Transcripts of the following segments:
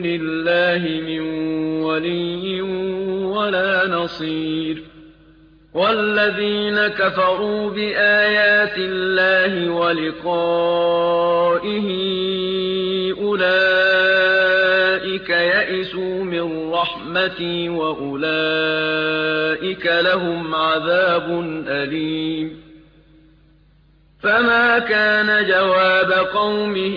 دُونِ اللَّهِ مِن وَلِيٍّ وَلَا نَصِيرٍ. وَالَّذِينَ كَفَرُوا بِآيَاتِ اللَّهِ وَلِقَائِهِ أُولَٰئِكَ يَئِسُوا مِن رَّحْمَتِي وَأُولَٰئِكَ لَهُمْ عَذَابٌ أَلِيمٌ. فَمَا كَانَ جَوَابَ قَوْمِهِ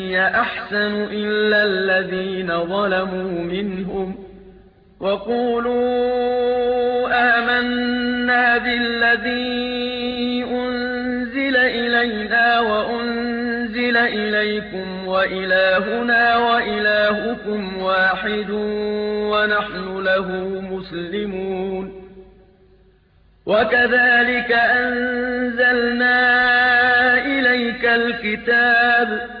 أَحْسَنُ إِلَّا الَّذِينَ ظَلَمُوا مِنْهُمْ وَقُولُوا آمَنَّا بِالَّذِي أُنزِلَ إِلَيْنَا وَأُنزِلَ إِلَيْكُمْ وَإِلَٰهُنَا وَإِلَٰهُكُمْ وَاحِدٌ وَنَحْنُ لَهُ مُسْلِمُونَ وَكَذَٰلِكَ أَنزَلْنَا إِلَيْكَ الْكِتَابَ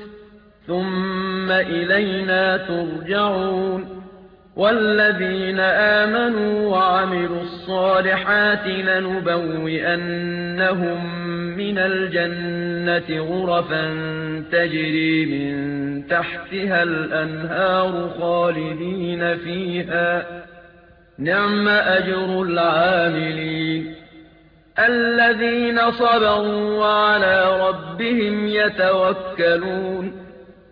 ثُمَّ إِلَيْنَا تُرْجَعُونَ وَالَّذِينَ آمَنُوا وَعَمِلُوا الصَّالِحَاتِ لَنُبَوِّئَنَّهُم مِّنَ الْجَنَّةِ غُرَفًا تَجْرِي مِن تَحْتِهَا الْأَنْهَارُ خَالِدِينَ فِيهَا ۚ نِعْمَ أَجْرُ الْعَامِلِينَ الَّذِينَ صَبَرُوا وَعَلَىٰ رَبِّهِمْ يَتَوَكَّلُونَ